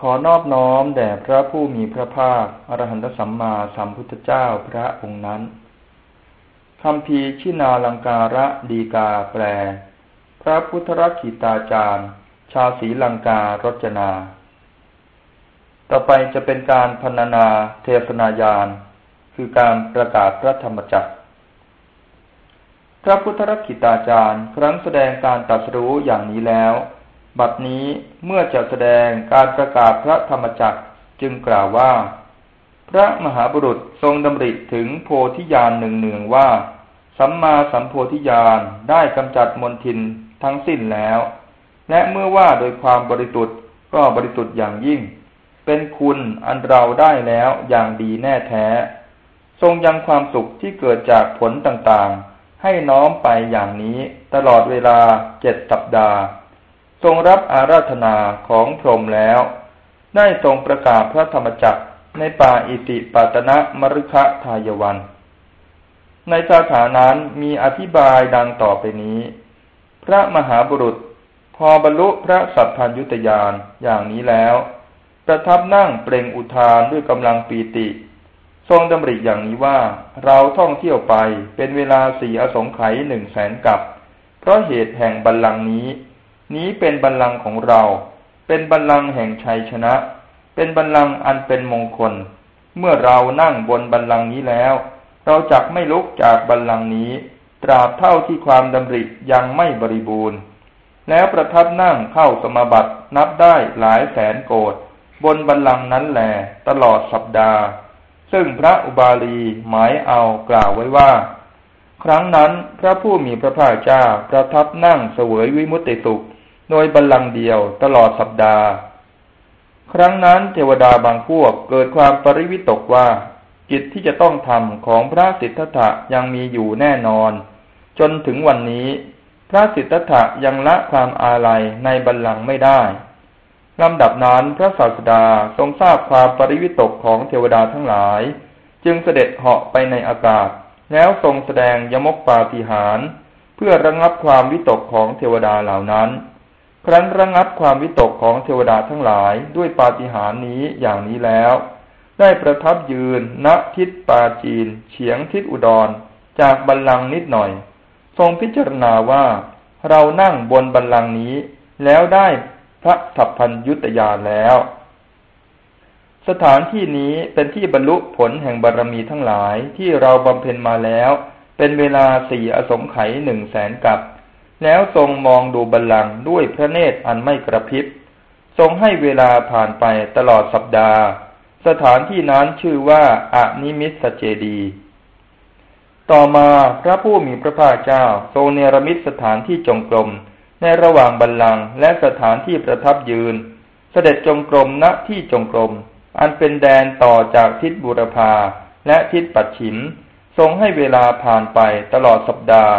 ขอนอบน้อมแด่พระผู้มีพระภาค อรหันตสัมมาสัมพุทธเจ้าพระองค์นั้นคำพีชินาลังการะดีกาแปล พระพุทธรักิตาจารย์ ชาวศรีลังการจนา ต่อไปจะเป็นการพรรณนาเทศนายาน คือการประกาศพระธรรมจักร พระพุทธรักิตาจารย์ ครั้งแสดงการตัดสู้อย่างนี้แล้ว บัดนี้เมื่อจะแสดงการประกาศพระธรรมจักรจึงกล่าวว่า พระมหาบุรุษทรงดำริถึงโพธิญาณหนึ่งเนืองว่า สัมมาสัมโพธิญาณได้กำจัดมนทินทั้งสิ้นแล้ว และเมื่อว่าโดยความบริสุทธิ์ก็บริสุทธิ์อย่างยิ่ง เป็นคุณอันเราได้แล้วอย่างดีแน่แท้ ทรงยังความสุขที่เกิดจากผลต่างๆ ให้น้อมไปอย่างนี้ตลอดเวลาเจ็ดสัปดาห์ ทรงรับอาราธนาของพรหมแล้ว ได้ทรงประกาศพระธรรมจักรในป่าอิติปัตนะมรุคะทายวัน ในสาขานั้นมีอธิบายดังต่อไปนี้ พระมหาบุรุษ พอบรรลุพระสัพพัญยุตยานอย่างนี้แล้ว ประทับนั่งเปล่งอุทานด้วยกำลังปีติ ทรงดำริอย่างนี้ว่าเราท่องเที่ยวไปเป็นเวลาสี่อสงไขยหนึ่งแสนกับ เพราะเหตุแห่งบัลลังก์นี้ นี้เป็นบัลลังก์ของเรา เป็นบัลลังก์แห่งชัยชนะ เป็นบัลลังก์อันเป็นมงคล เมื่อเรานั่งบนบัลลังก์นี้แล้ว เราจักไม่ลุกจากบัลลังก์นี้ ตราบเท่าที่ความดำริยังไม่บริบูรณ์ แล้วประทับนั่งเข้าสมาบัตินับได้หลายแสนโกดบนบัลลังก์นั้นแหลตลอดสัปดาห์ ซึ่งพระอุบาลีหมายเอากล่าวไว้ว่า ครั้งนั้นพระผู้มีพระภาคเจ้าประทับนั่งเสวยวิมุตติสุข โดยบัลลังก์เดียวตลอดสัปดาห์ ครั้งนั้นเทวดาบางพวกเกิดความปริวิตกว่ากิจที่จะต้องทำของพระสิทธัตถะยังมีอยู่แน่นอน จนถึงวันนี้พระสิทธัตถะยังละความอาลัยในบัลลังก์ไม่ได้ลำดับนั้นพระศาสดาทรงทราบความปริวิตกของเทวดาทั้งหลาย จึงเสด็จเหาะไปในอากาศ แล้วทรงแสดงยมกปาฏิหาร เพื่อระงับความวิตกของเทวดาเหล่านั้น ครั้นระงับความวิตกของเทวดาทั้งหลายด้วยปาฏิหาริย์นี้อย่างนี้แล้ว ได้ประทับยืนณทิศปาจีนเฉียงทิศอุดร จากบัลลังก์นิดหน่อย ทรงพิจารณาว่าเรานั่งบนบัลลังก์นี้ แล้วได้พระสัพพัญยุตยาแล้ว สถานที่นี้เป็นที่บรรลุผลแห่งบารรมีทั้งหลายที่เราบำเพ็ญมาแล้ว เป็นเวลาสี่อสงไขยหนึ่งแสนกับ แล้วทรงมองดูบัลลังก์ด้วยพระเนตรอันไม่กระพริบ ทรงให้เวลาผ่านไปตลอดสัปดาห์ สถานที่นั้นชื่อว่าอานิมิสเจดี ต่อมาพระผู้มีพระภาคเจ้าทรงเนรมิตสถานที่จงกรมในระหว่างบัลลังก์และสถานที่ประทับยืน เสด็จจงกรมณที่จงกรม อันเป็นแดนต่อจากทิศบุรพาและทิศปัจฉิม ทรงให้เวลาผ่านไปตลอดสัปดาห์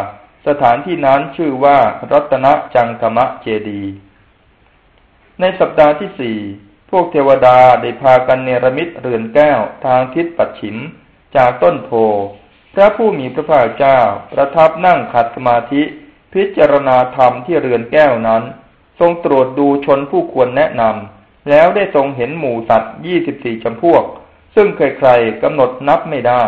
สถานที่นั้นชื่อว่ารัตนจังกมะเจดี ในสัปดาห์ที่สี่พวกเทวดาได้พากันเนรมิตเรือนแก้วทางทิศปัจฉิม จากต้นโพ พระผู้มีพระภาคเจ้าประทับนั่งขัดสมาธิ พิจารณาธรรมที่เรือนแก้วนั้น ทรงตรวจดูชนผู้ควรแนะนำแล้วได้ทรงเห็นหมู่สัตว์ยี่สิบสี่จำพวก ซึ่งใครๆกำหนดนับไม่ได้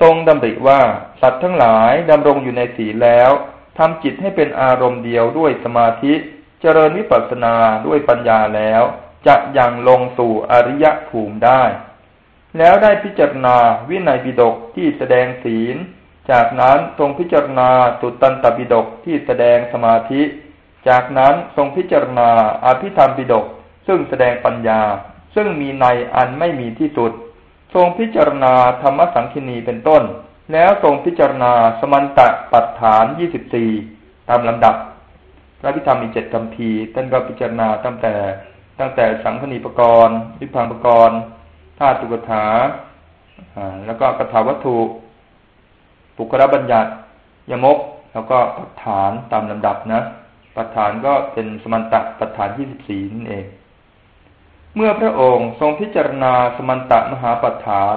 ทรงดำริว่าสัตว์ทั้งหลายดำรงอยู่ในศีแล้วทำจิตให้เป็นอารมณ์เดียวด้วยสมาธิ เจริญวิปัสสนาด้วยปัญญาแล้ว จะยังลงสู่อริยภูมิได้ แล้วได้พิจารณาวินัยปิฎกที่แสดงศีล จากนั้นทรงพิจารณาสุตตันตปิฎกที่แสดงสมาธิ จากนั้นทรงพิจารณาอภิธรรมปิฎกซึ่งแสดงปัญญา ซึ่งมีในอันไม่มีที่สุด ทรงพิจารณาธรรมสังคินีเป็นต้น แล้วทรงพิจารณาสมันตะปัฏฐานยี่สิบสี่ตามลำดับ พระพิธรรมมีเจ็ดคำพีท่านก็พิจารณาตั้งแต่ตั้งแต่สังคณีปกรณ์วิพังปกรณ์ธาตุกถาแล้วก็กถาวัตถุ ปุกระบัญญัติ ยมก แล้วก็ปัฏฐานตามลำดับนะปัฏฐานก็เป็นสมันตะปัฏฐานยี่สิบสี่นั่นเอง เมื่อพระองค์ทรงพิจารณาสมันตะมหาปัฏฐาน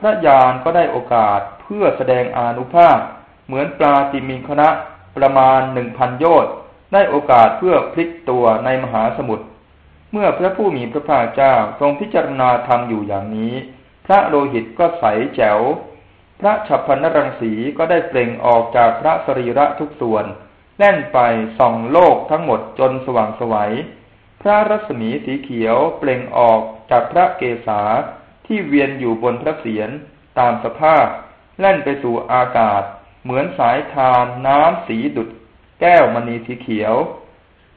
พระยานก็ได้โอกาสเพื่อแสดงอานุภาพ เหมือนปลาติมีคณะประมาณหนึ่งพันโยชน์ได้โอกาสเพื่อพลิกตัวในมหาสมุทรเมื่อพระผู้มีพระภาคเจ้าทรงพิจารณาธรรมอยู่อย่างนี้ พระโลหิตก็ใสแจ๋ว พระฉับพันรังสีก็ได้เปล่งออกจากพระสรีระทุกส่วน แล่นไปส่องโลกทั้งหมดจนสว่างสวัย พระรัศมีสีเขียวเปล่งออกจากพระเกศาที่เวียนอยู่บนพระเศียรตามสภาพแล่นไปสู่อากาศ เหมือนสายทานน้ำสีดุดแก้วมณีสีเขียว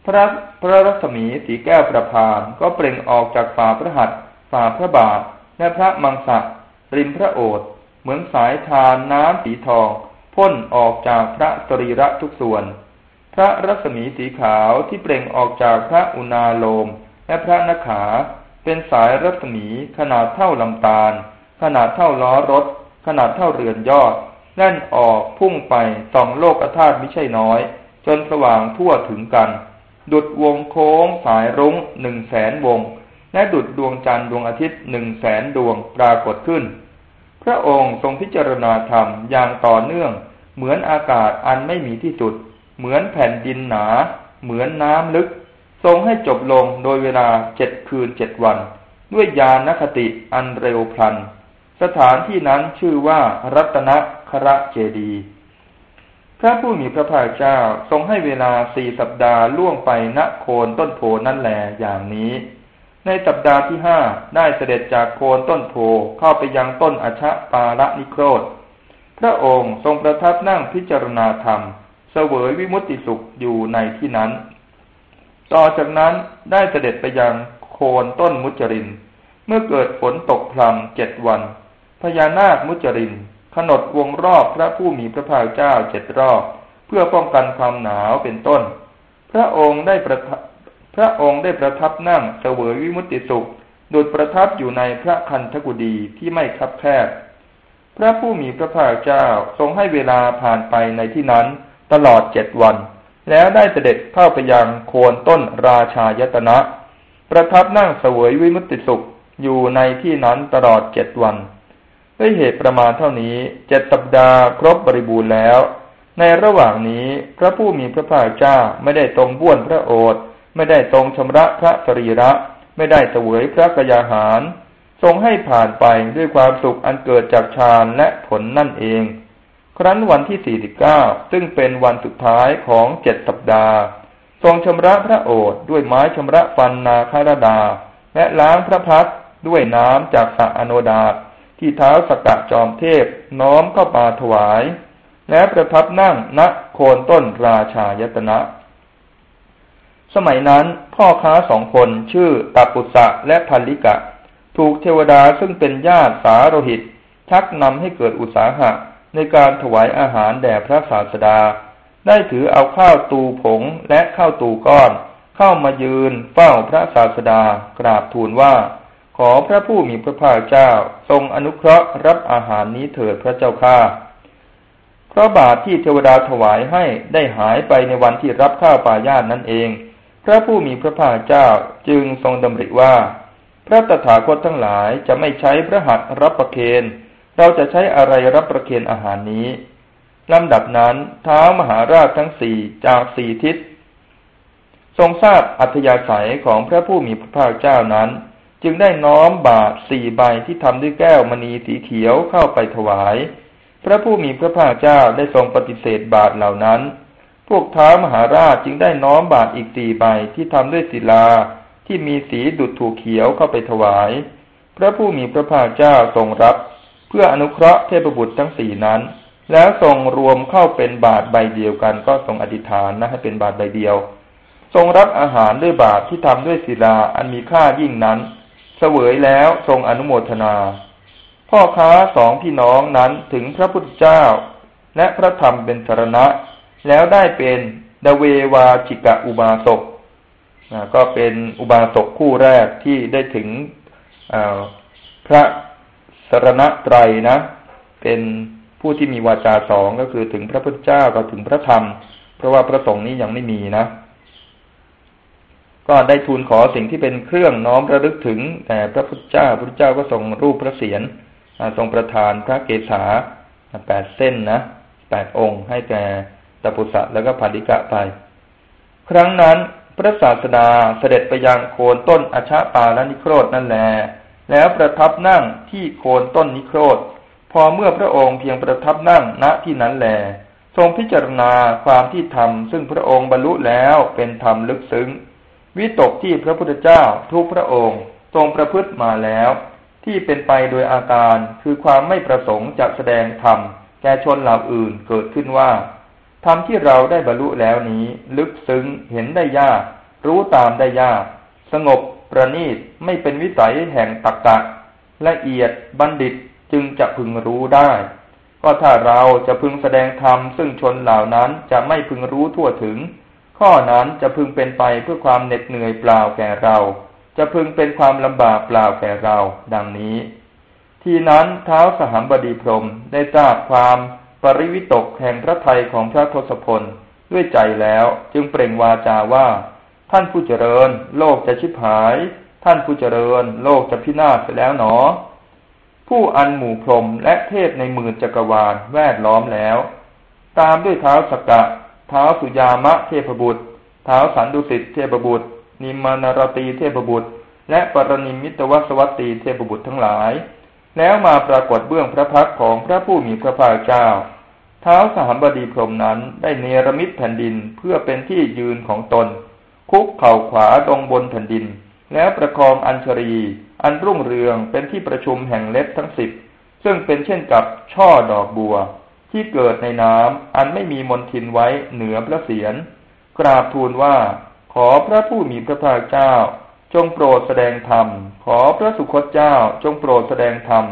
พระพระรัศมีสีแก้วประพานก็เปล่งออกจากฝ่าพระหัตถ์ฝ่าพระบาทและพระมังสะริมพระโอษฐ์เหมือนสายทานน้ำสีทอง พ่นออกจากพระสรีระทุกส่วน พระรัศมีสีขาวที่เปล่งออกจากพระอุณาโลม และพระนขา เป็นสายรัศมีขนาดเท่าลำตาล ขนาดเท่าล้อรถ ขนาดเท่าเรือนยอดแล่นออกพุ่งไปส่องโลกธาตุไม่ใช่น้อย จนสว่างทั่วถึงกัน ดุดวงโค้งสายรุ้งหนึ่งแสนวง และดุดดวงจันทร์ดวงอาทิตย์หนึ่งแสนดวงปรากฏขึ้น พระองค์ทรงพิจารณาธรรมอย่างต่อเนื่อง เหมือนอากาศอันไม่มีที่สุด เหมือนแผ่นดินหนา เหมือนน้ำลึก ทรงให้จบลงโดยเวลาเจ็ดคืนเจ็ดวัน ด้วยยานคติอันเร็วพลัน สถานที่นั้นชื่อว่ารัตนคระเจดี พระผู้มีพระภาคเจ้าทรงให้เวลาสี่สัปดาห์ล่วงไปณโคนต้นโพนั่นแหลอย่างนี้ ในสัปดาห์ที่ห้าได้เสด็จจากโคนต้นโพเข้าไปยังต้นอชะปาละนิโครธพระองค์ทรงประทับนั่งพิจารณาธรรม สวยวิมุตติสุขอยู่ในที่นั้น ต่อจากนั้นได้เสด็จไปยังโคนต้นมุจริน เมื่อเกิดฝนตกพรำเจ็ดวัน พญานาคมุจริน ขนดวงรอบพระผู้มีพระภาคเจ้าเจ็ดรอบ เพื่อป้องกันความหนาวเป็นต้น พระองค์ได้ประพระองค์ได้ประทับนั่งเสวยวิมุตติสุขดุดประทับอยู่ในพระคันธกุดีที่ไม่คับแคบ พระผู้มีพระภาคเจ้าทรงให้เวลาผ่านไปในที่นั้น ตลอดเจ็ดวัน แล้วได้เสด็จเข้าไปยังโคนต้นราชายตนะ ประทับนั่งเสวยวิมุตติสุขอยู่ในที่นั้นตลอดเจ็ดวัน ด้วยเหตุประมาณเท่านี้เจ็ดสัปดาห์ครบบริบูรณ์แล้ว ในระหว่างนี้พระผู้มีพระภาคเจ้าไม่ได้ทรงบ้วนพระโอษฐ์ไม่ได้ทรงชำระพระสรีระ ไม่ได้เสวยพระกยาหาร ทรงให้ผ่านไปด้วยความสุขอันเกิดจากฌานและผลนั่นเอง ครั้นวันที่สี่สิบเก้าซึ่งเป็นวันสุดท้ายของเจ็ดสัปดาห์ ทรงชำระพระโอษฐ์ด้วยไม้ชำระฟันนาคารดา และล้างพระพักด้วยน้ำจากสระอโนดาที่เท้าสกะจอมเทพน้อมเข้ามาถวาย และประทับนั่งณโคนต้นราชายตนะ สมัยนั้นพ่อค้าสองคนชื่อตาปุสะและพันลิกะ ถูกเทวดาซึ่งเป็นญาติสาโรหิต ชักนำให้เกิดอุตสาหะ ในการถวายอาหารแด่พระศาสดา ได้ถือเอาข้าวตูผงและข้าวตูก้อน เข้ามายืนเฝ้าพระศาสดากราบทูลว่า ขอพระผู้มีพระภาคเจ้าทรงอนุเคราะห์รับอาหารนี้เถิดพระเจ้าข้าเพราะบาทที่เทวดาถวายให้ได้หายไปในวันที่รับข้าวปายาตนั่นเอง พระผู้มีพระภาคเจ้าจึงทรงดำริว่า พระตถาคตทั้งหลายจะไม่ใช้พระหัตถ์รับประเคน เราจะใช้อะไรรับประเคนอาหารนี้ลำดับนั้นเท้ามหาราชทั้งสี่จากสี่ทิศ ทรงทราบอัธยาศัยของพระผู้มีพระภาคเจ้านั้น จึงได้น้อมบาทสี่ใบที่ทำด้วยแก้วมณีสีเขียวเข้าไปถวาย พระผู้มีพระภาคเจ้าได้ทรงปฏิเสธบาทเหล่านั้น พวกท้ามหาราชจึงได้น้อมบาทอีกสี่ใบที่ทำด้วยศิลาที่มีสีดุดถูกเขียวเข้าไปถวาย พระผู้มีพระภาคเจ้าทรงรับ เพื่ออนุเคราะห์เทพบุตรทั้งสี่นั้น แล้วทรงรวมเข้าเป็นบาทใบเดียวกัน ก็ทรงอธิษฐานนะให้เป็นบาทใบเดียว ทรงรับอาหารด้วยบาทที่ทำด้วยศิลาอันมีค่ายิ่งนั้นเสวยแล้วทรงอนุโมทนา พ่อค้าสองพี่น้องนั้นถึงพระพุทธเจ้า และพระธรรมเป็นสารณะ แล้วได้เป็นดเววาจิกะอุบาสกก็เป็นอุบาสกคู่แรกที่ได้ถึงพระ สรณะไตรนะ เป็นผู้ที่มีวาจาสองก็คือถึงพระพุทธเจ้าก็ถึงพระธรรม เพราะว่าพระสงฆ์นี้ยังไม่มีนะ ก็ได้ทูลขอสิ่งที่เป็นเครื่องน้อมระลึกถึงแต่พระพุทธเจ้าพระพุทธเจ้าก็ทรงรูปพระเศียรทรงประทานพระเกศาแปดเส้นนะแปดองค์ให้แก่ตปุสะแล้วก็พันธิกะไป ครั้งนั้นพระศาสดาเสด็จไปยังโคนต้นอชาปาลนิโครดนั่นแหละ แล้วประทับนั่งที่โคนต้นนิโครธ พอเมื่อพระองค์เพียงประทับนั่งณที่นั้นแล ทรงพิจารณาความที่ทำซึ่งพระองค์บรรลุแล้วเป็นธรรมลึกซึ้ง วิตกที่พระพุทธเจ้าทุกพระองค์ทรงประพฤติมาแล้ว ที่เป็นไปโดยอาการคือความไม่ประสงค์จะแสดงธรรมแก่ชนเหล่าอื่นเกิดขึ้นว่าธรรมที่เราได้บรรลุแล้วนี้ ลึกซึ้งเห็นได้ยาก รู้ตามได้ยาก สงบ ประณีตไม่เป็นวิสัยแห่งตักกะละเอียดบัณฑิตจึงจะพึงรู้ได้ ก็ถ้าเราจะพึงแสดงธรรมซึ่งชนเหล่านั้นจะไม่พึงรู้ทั่วถึง ข้อนั้นจะพึงเป็นไปเพื่อความเหน็ดเหนื่อยเปล่าแก่เรา จะพึงเป็นความลำบากเปล่าแก่เรา ดังนี้ ทีนั้นเท้าสหัมบดีพรมได้ทราบความปริวิตกแห่งพระไทยของพระทศพลด้วยใจแล้วจึงเปล่งวาจาว่า ท่านผู้เจริญ โลกจะชิบหาย ท่านผู้เจริญ โลกจะพินาศไปแล้วหนอ ผู้อันหมู่พรมและเทพในหมื่นจักรวาลแวดล้อมแล้ว ตามด้วยเท้าสกกะ เท้าสุยามะเทพบุตร เท้าสันดุสิตเทพบุตร นิมานารตีเทพบุตร และปรนิมิตวสวัตตีเทพบุตรทั้งหลาย แล้วมาปรากฏเบื้องพระพักของพระผู้มีพระภาคเจ้าเท้าสหัมบดีพรมนั้นได้เนรมิตแผ่นดินเพื่อเป็นที่ยืนของตน คุกเข่าขวาตรงบนแผ่นดิน แล้วประคองอัญชรี อันรุ่งเรืองเป็นที่ประชุมแห่งเล็บทั้งสิบซึ่งเป็นเช่นกับช่อดอกบัว ที่เกิดในน้ำอันไม่มีมนทินไว้เหนือพระเศียรกราบทูลว่า ขอพระผู้มีพระภาคเจ้า จงโปรดแสดงธรรม ขอพระสุคตเจ้า จงโปรดแสดงธรรม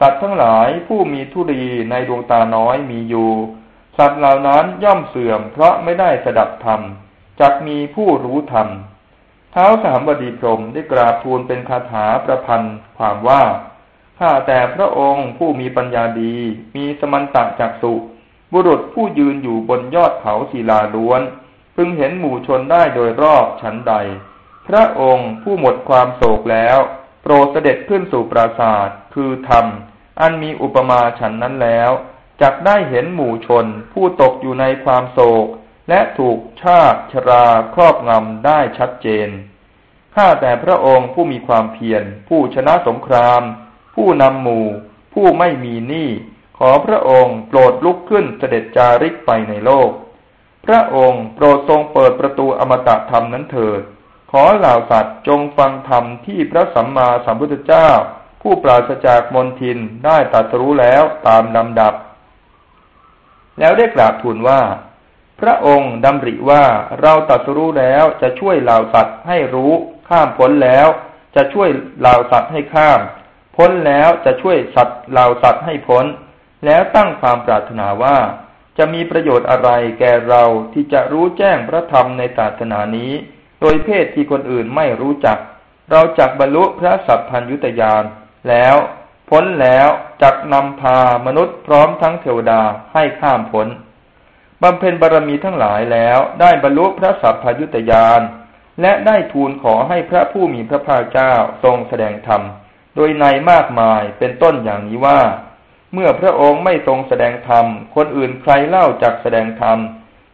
สัตว์ทั้งหลายผู้มีทุรีในดวงตาน้อยมีอยู่ สัตว์เหล่านั้นย่อมเสื่อมเพราะไม่ได้สดับธรรม จักมีผู้รู้ธรรมเท้าสามบดีพรมได้กราบทูลเป็นคาถาประพันธ์ความว่าข้าแต่พระองค์ผู้มีปัญญาดี มีสมันตะจักสุ บุรุษผู้ยืนอยู่บนยอดเขาศิลาล้วน พึงเห็นหมู่ชนได้โดยรอบชั้นใด พระองค์ผู้หมดความโศกแล้ว โปรดเสด็จขึ้นสู่ปราศาสตร์คือธรรม อันมีอุปมาฉันนั้นแล้วจักได้เห็นหมู่ชนผู้ตกอยู่ในความโศก และถูกชาติชราครอบงำได้ชัดเจน ข้าแต่พระองค์ผู้มีความเพียร ผู้ชนะสงคราม ผู้นำหมู่ ผู้ไม่มีหนี้ ขอพระองค์โปรดลุกขึ้นเสด็จจาริกไปในโลก พระองค์โปรดทรงเปิดประตูอมตะธรรมนั้นเถิด ขอเหล่าสัตว์จงฟังธรรมที่พระสัมมาสัมพุทธเจ้า ผู้ปราศจากมนทินได้ตรัสรู้แล้วตามลำดับ แล้วได้กราบทูลว่า พระองค์ดำริว่าเราตรัสรู้แล้วจะช่วยเหล่าสัตว์ให้รู้ ข้ามพ้นแล้ว จะช่วยเหล่าสัตว์ให้ข้าม พ้นแล้วจะช่วยสัตว์เหล่าสัตว์ให้พ้น แล้วตั้งความปรารถนาว่า จะมีประโยชน์อะไรแก่เราที่จะรู้แจ้งพระธรรมในศาสนานี้ โดยเพศที่คนอื่นไม่รู้จัก เราจักบรรลุพระสัพพัญยุตยานแล้วพ้นแล้วจักนำพามนุษย์พร้อมทั้งเทวดาให้ข้ามพ้น บำเพ็ญบารมีทั้งหลายแล้วได้บรรลุพระสัพพยุตยาน และได้ทูลขอให้พระผู้มีพระภาคเจ้าทรงแสดงธรรม โดยในมากมายเป็นต้นอย่างนี้ว่า เมื่อพระองค์ไม่ทรงแสดงธรรม คนอื่นใครเล่าจักแสดงธรรม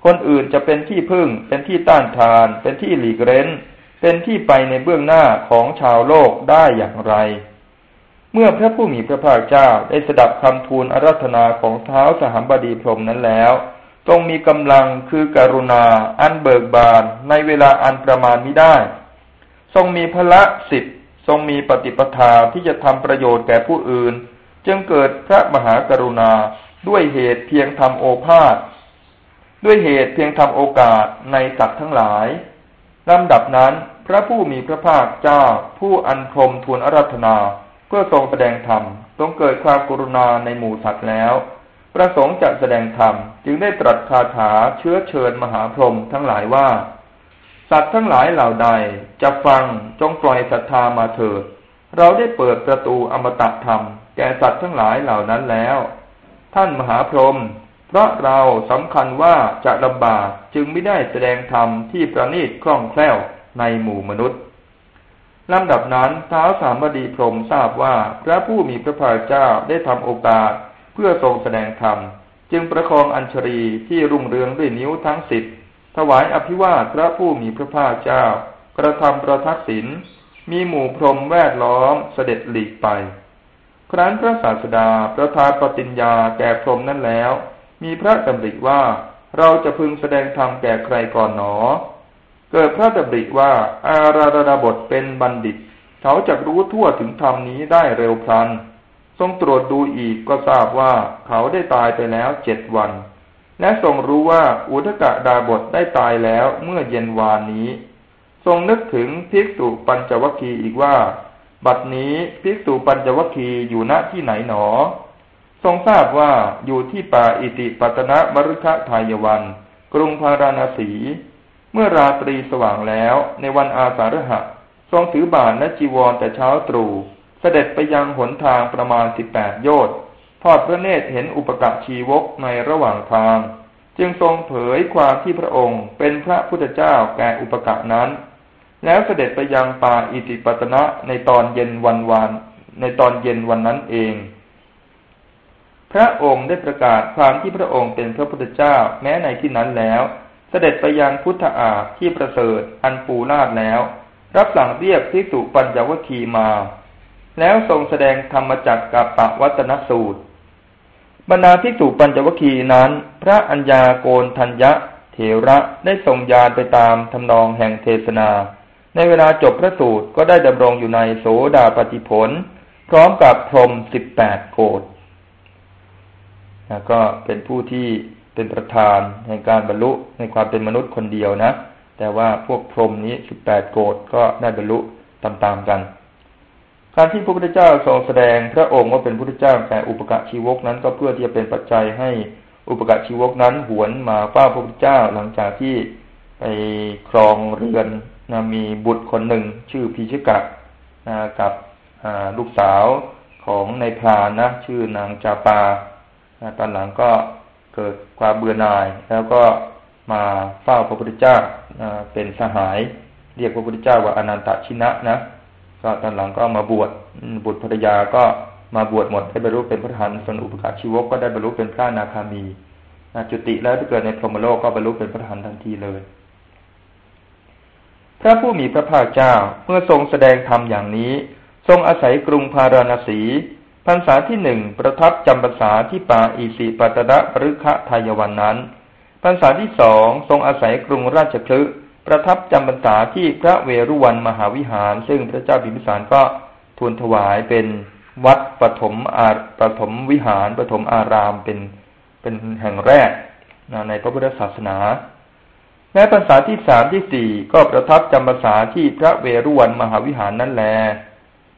คนอื่นจะเป็นที่พึ่ง เป็นที่ต้านทาน เป็นที่หลีกเร้น เป็นที่ไปในเบื้องหน้าของชาวโลกได้อย่างไร เมื่อพระผู้มีพระภาคเจ้าได้สดับคำทูลอารัธนาของเท้าสหัมบดีพรมนั้นแล้ว ทรงมีกำลังคือกรุณาอันเบิกบานในเวลาอันประมาณไม่ได้ ทรงมีพละสิทธิ์ทรงมีปฏิปทาที่จะทำประโยชน์แก่ผู้อื่น จึงเกิดพระมหากรุณาด้วยเหตุเพียงทำโอภาษด้วยเหตุเพียงทำโอกาสในสัตว์ทั้งหลายลำดับนั้นพระผู้มีพระภาคเจ้าผู้อันพรมทูลอารัธนา เพื่อทรงแสดงธรรมทรงเกิดความกรุณาในหมู่สัตว์แล้ว ประสงค์จะแสดงธรรม จึงได้ตรัสคาถาเชื้อเชิญมหาพรหมทั้งหลายว่า สัตว์ทั้งหลายเหล่าใดจะฟังจงปล่อยศรัทธามาเถิด เราได้เปิดประตูอมตะธรรม แก่สัตว์ทั้งหลายเหล่านั้นแล้ว ท่านมหาพรหมเพราะเราสำคัญว่าจะลำบากจึงไม่ได้แสดงธรรมที่ประณีตคล่องแคล่วในหมู่มนุษย์ลำดับนั้นท้าวสามบดีพรมทราบว่าพระผู้มีพระภาคเจ้าได้ทำโอกาส เพื่อทรงแสดงธรรม จึงประคองอัญชรีที่รุ่งเรืองด้วยนิ้วทั้งสิบถวายอภิวาทพระผู้มีพระภาคเจ้า กระทำประทักษิณมีหมู่พรหมแวดล้อมเสด็จหลีกไป ครั้นพระศาสดาประทานปฏิญญาแก่พรหมนั้นแล้ว มีพระดำริว่าเราจะพึงแสดงธรรมแก่ใครก่อนหนอ เกิดพระดำริว่าอาราดาบทเป็นบัณฑิต เขาจะรู้ทั่วถึงธรรมนี้ได้เร็วพลัน ทรงตรวจดูอีกก็ทราบว่าเขาได้ตายไปแล้วเจ็ดวัน และทรงรู้ว่าอุทกะดาบทได้ตายแล้วเมื่อเย็นวานนี้ ทรงนึกถึงภิกษุปัญจวัคคีย์อีกว่า บัดนี้ภิกษุปัญจวัคคีย์อยู่ณที่ไหนหนอ ทรงทราบว่าอยู่ที่ป่าอิติปัตนะมรุขทายวัน กรุงพาราณสี เมื่อราตรีสว่างแล้วในวันอาสาฬหะ ทรงถือบาทและจีวรแต่เช้าตรู่ เสด็จไปยังหนทางประมาณสิบแปดโยชน์ทอดพระเนตรเห็นอุปกะชีวกในระหว่างทาง จึงทรงเผยความที่พระองค์เป็นพระพุทธเจ้าแก่อุปกะนั้น แล้วเสด็จไปยังป่าอิติปตนะในตอนเย็นวันวานในตอนเย็นวันนั้นเอง พระองค์ได้ประกาศความที่พระองค์เป็นพระพุทธเจ้าแม้ในที่นั้นแล้ว เสด็จไปยังพุทธอาที่ประเสริฐอันปูนาดแล้ว รับสั่งเรียกพิสุปัญญวคีมา แล้วทรงแสดงธรรมจักรกับปวัตนสูตร บรรดาพิสุปัญจวคีนั้น พระอัญญาโกนทัญญะเถระได้ทรงยานไปตามทำนองแห่งเทศนา ในเวลาจบพระสูตรก็ได้ดำรงอยู่ในโสดาปฏิผล พร้อมกับพรมสิบแปดโกดก็เป็นผู้ที่เป็นประธานในการบรรลุในความเป็นมนุษย์คนเดียวนะ แต่ว่าพวกพรมนี้สิบแปดโกดก็ได้บรรลุตามๆกัน การที่พระพุทธเจ้าทรงแสดงพระองค์ว่าเป็นพุทธเจ้าแต่อุปกะชีวกนั้นก็เพื่อที่จะเป็นปัจจัยให้อุปกะชีวกนั้นหวนมาเฝ้าพระพุทธเจ้าหลังจากที่ไปครองเรือนนะมีบุตรคนหนึ่งชื่อพีชิกะนะกับลูกสาวของนายพรานนะชื่อนางจาปาตอนหลังก็เกิดความเบื่อหน่าย แล้วก็มาเฝ้าพระพุทธเจ้าเป็นสหาย เรียกพระพุทธเจ้าว่าอนันตชินะนะ ก็ตอนหลังก็มาบวชบุตรภรรยาก็มาบวชหมดได้บรรลุเป็นพระธานส่วนอุปการชีวกก็ได้บรรลุเป็นพระนาคามีนาจุติแล้วถ้าเกิดในพรหมโลกก็บรรลุเป็นพระธานทันทีเลย พระผู้มีพระภาคเจ้าเมื่อทรงแสดงธรรมอย่างนี้ ทรงอาศัยกรุงพาราณสีพรรษาที่หนึ่งประทับจำพรรษาที่ป่าอิสิปตระปรึคะทายวันนั้นพรรษาที่สองทรงอาศัยกรุงราชคลึ ประทับจำพรรษาที่พระเวรุวันมหาวิหาร ซึ่งพระเจ้าพิมพิสารก็ทูลถวายเป็นวัดปฐมอาปฐมวิหารปฐมอารามเป็นเป็นแห่งแรกในพระพุทธศาสนาแม้พรรษาที่สามที่สี่ก็ประทับจำพรรษาที่พระเวรุวันมหาวิหารนั่นแล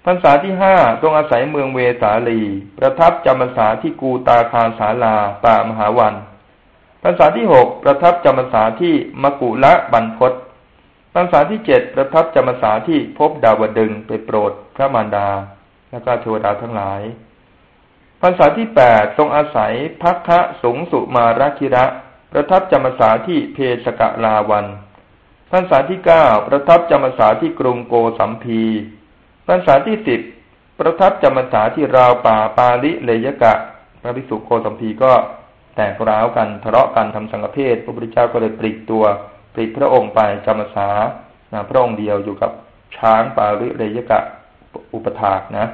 พรรษาที่ห้าทรงอาศัยเมืองเวสาลี ประทับจำพรรษาที่กูตาคาสาลาป่ามหาวัน รรษาที่หกประทับจำพรรษาที่มกุละบันพศพรรษาที่เจ็ดประทับจำพรรษาที่พบดาวดึงไปโปรดพระมารดา และก็เทวดาทั้งหลายพรรษาที่แปดทรงอาศัยพักคะสงสุมาราคิระ ประทับจำพรรษาที่เพสกะลาวันพรรษาที่เก้าประทับจำพรรษาที่กรุงโกสัมพีพรรษาที่สิบประทับจำพรรษาที่ราวป่าปาลิเลยกะ พระภิกษุโคสัมพีก็ แตกร้าวกันทะเลาะกันทำสังฆเพศพระพุทธเจ้าก็เลยปลีกตัวปลีกพระองค์ไปจำพรรษาพระองค์เดียวอยู่กับช้างปาลิเลยกะอุปถากนะ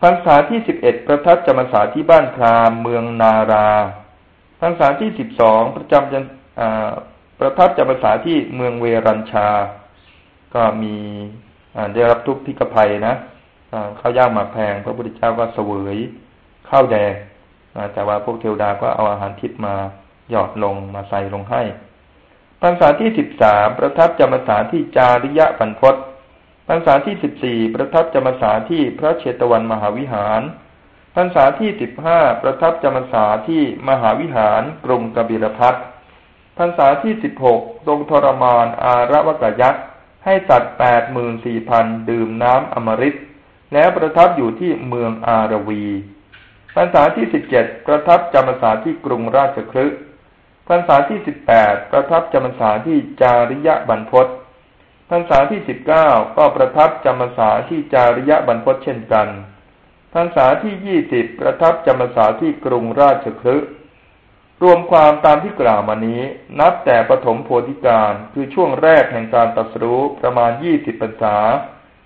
พรรษาที่สิบเอ็ดประทับจำพรรษาที่บ้านพรามเมืองนาราพรรษาที่สิบสองประจำจประทับจำพรรษาที่เมืองเวรัญชา ก็มีได้รับทุกพิกภัยนะข้าวยากหมากแพงพระพุทธเจ้าก็เสวยข้าวแดง แต่ว่าพวกเทวดาก็เอาอาหารทิพมาหยอดลงมาใส่ลงให้พรรษาที่สิบสามประทับจำพรรษาที่จาริยะปันพศพรรษาที่สิบสี่ประทับจำพรรษาที่พระเชตวันมหาวิหารพรรษาที่สิบห้าประทับจำพรรษาที่มหาวิหารกรุงกบิลพัทพรรษาที่สิบหกทรงทรมานอารวกยักษ์ให้สัตว์แปดหมื่นสี่พันดื่มน้ำอมฤตแล้วประทับอยู่ที่เมืองอารวี พรรษาที่สิบเจ็ดประทับจำพรรษาที่กรุงราชคลึพรรษาที่สิบแปดประทับจำพรรษาที่จาริยะบรรพศพรรษาที่สิบเก้าก็ประทับจำพรรษาที่จาริยะบรรพศเช่นกันพรรษาที่ยี่สิบประทับจำพรรษาที่กรุงราชคลึรวมความตามที่กล่าวมานี้ นับแต่ปฐมโพธิการคือช่วงแรกแห่งการตัดสู้ประมาณยี่สิบพรรษา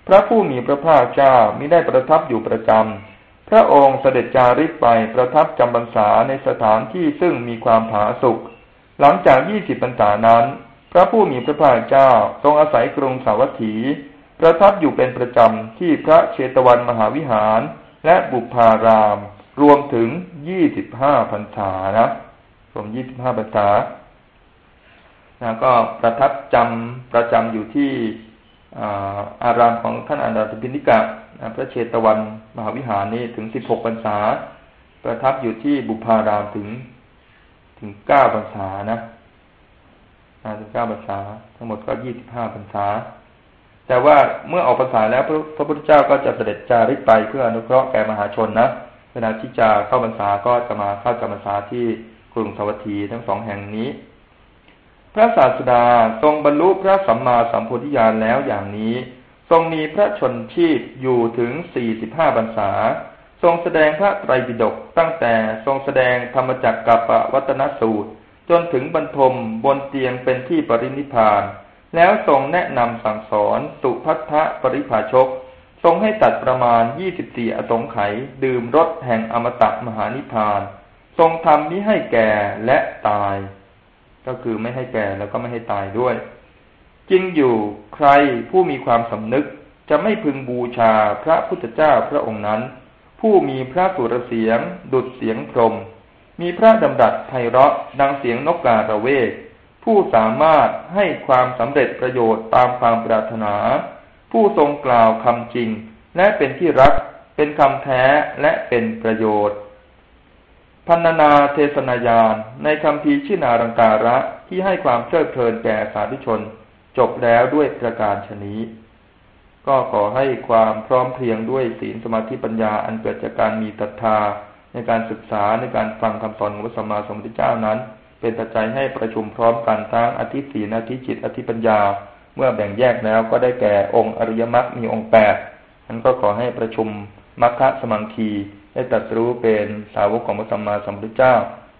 พระผู้มีพระภาคเจ้ามิได้ประทับอยู่ประจำ พระองค์เสด็จจาริกไปประทับจำพรรษาในสถานที่ซึ่งมีความผาสุกหลังจากยี่สิบพรรษานั้น พระผู้มีพระภาคเจ้าทรงอาศัยกรุงสาวัตถี ประทับอยู่เป็นประจำที่พระเชตวันมหาวิหาร และบุพาราม รวมถึงยี่สิบห้าพรรษานะรวมยี่สิบห้าพรรษานะก็ประทับจำประจำอยู่ที่อารามของท่านอันาตพินิกะพระเชตวัน มหาวิหารนี้ถึงสิบหกพรรษา ประทับอยู่ที่บุพารามถึงถึงเก้าพรรษานะถึงเก้าพรรษา ทั้งหมดก็ยี่สิบห้าพรรษา แต่ว่าเมื่อออกพรรษาแล้วพระพุทธเจ้าก็จะเสด็จจาริกไปเพื่ออนุเคราะห์แก่มหาชนนะเวลาที่จะเข้าพรรษาก็จะมาเข้าจำพรรษาที่กรุงสวัสดีทั้งสองแห่งนี้ พระศาสดาทรงบรรลุพระสัมมาสัมโพธิญาณแล้วอย่างนี้ ทรงมีพระชนชีพอยู่ถึงสี่สิบห้าพรรษา ทรงแสดงพระไตรปิฎกตั้งแต่ทรงแสดงธรรมจักรกับวัตนสูตร จนถึงบรรทมบนเตียงเป็นที่ปรินิพาน แล้วทรงแนะนำสั่งสอนสุพัทธปริภาชก ทรงให้ตัดประมาณยี่สิบสี่อสงไขยดื่มรสแห่งอมตะมหานิพาน ทรงทำมิให้แก่และตาย ก็คือไม่ให้แก่แล้วก็ไม่ให้ตายด้วย จริงอยู่ใครผู้มีความสำนึกจะไม่พึงบูชาพระพุทธเจ้าพระองค์นั้น ผู้มีพระสุรเสียง ดุดเสียงพรม มีพระดำรัสไพเราะดังเสียงนกการะเวก ผู้สามารถให้ความสำเร็จประโยชน์ตามความปรารถนา ผู้ทรงกล่าวคำจริง และเป็นที่รัก เป็นคำแท้และเป็นประโยชน์พันนาเทศนายานในคำพีชินารังการะที่ให้ความเพลิดเพลินแก่สาธุชน จบแล้วด้วยประการชนี้ ก็ขอให้ความพร้อมเพรียงด้วยศีลสมาธิปัญญาอันเกิดจากการมีศรัทธาในการศึกษาในการฟังคำสอนของพระสัมมาสัมพุทธเจ้านั้น เป็นปัจจัยให้ประชุมพร้อมกันทั้งอธิศีนอธิจิต อธิปัญญา เมื่อแบ่งแยกแล้วก็ได้แก่องค์อริยมรรคมีองค์แปดนั้นก็ขอให้ประชุมมรรคสมังคีได้ตรัสรู้เป็นสาวกของพระสัมมาสัมพุทธเจ้า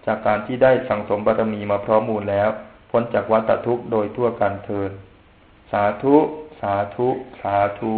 จากการที่ได้สั่งสมบารมีมาพร้อมมูลแล้ว พ้นจากวัฏทุกข์โดยทั่วกันเทิน สาธุ สาธุ สาธุ